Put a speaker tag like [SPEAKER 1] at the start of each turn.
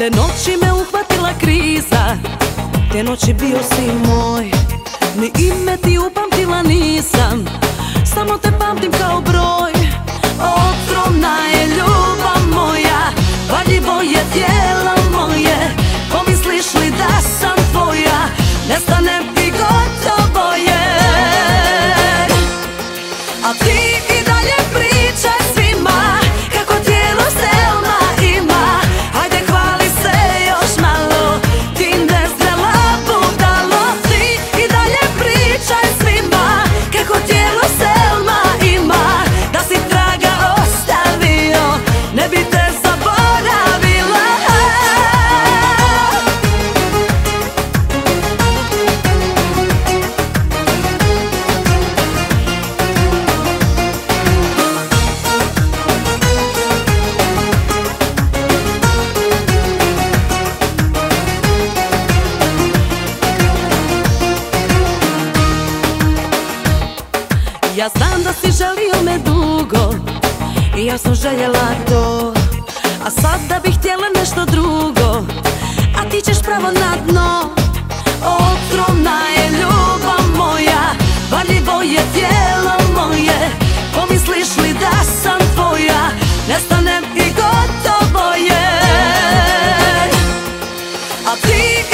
[SPEAKER 1] Te noći me uhvatila kriza. Te noći bio si moj. Ja znam da si želio me dugo I ja sam željela to. A sad da bih htjela nešto drugo A ti ćeš pravo na dno. Otrovna je ljubav moja Varljivo je tijelo moje. Pomisliš li da sam tvoja Nestanem i gotovo je. A ti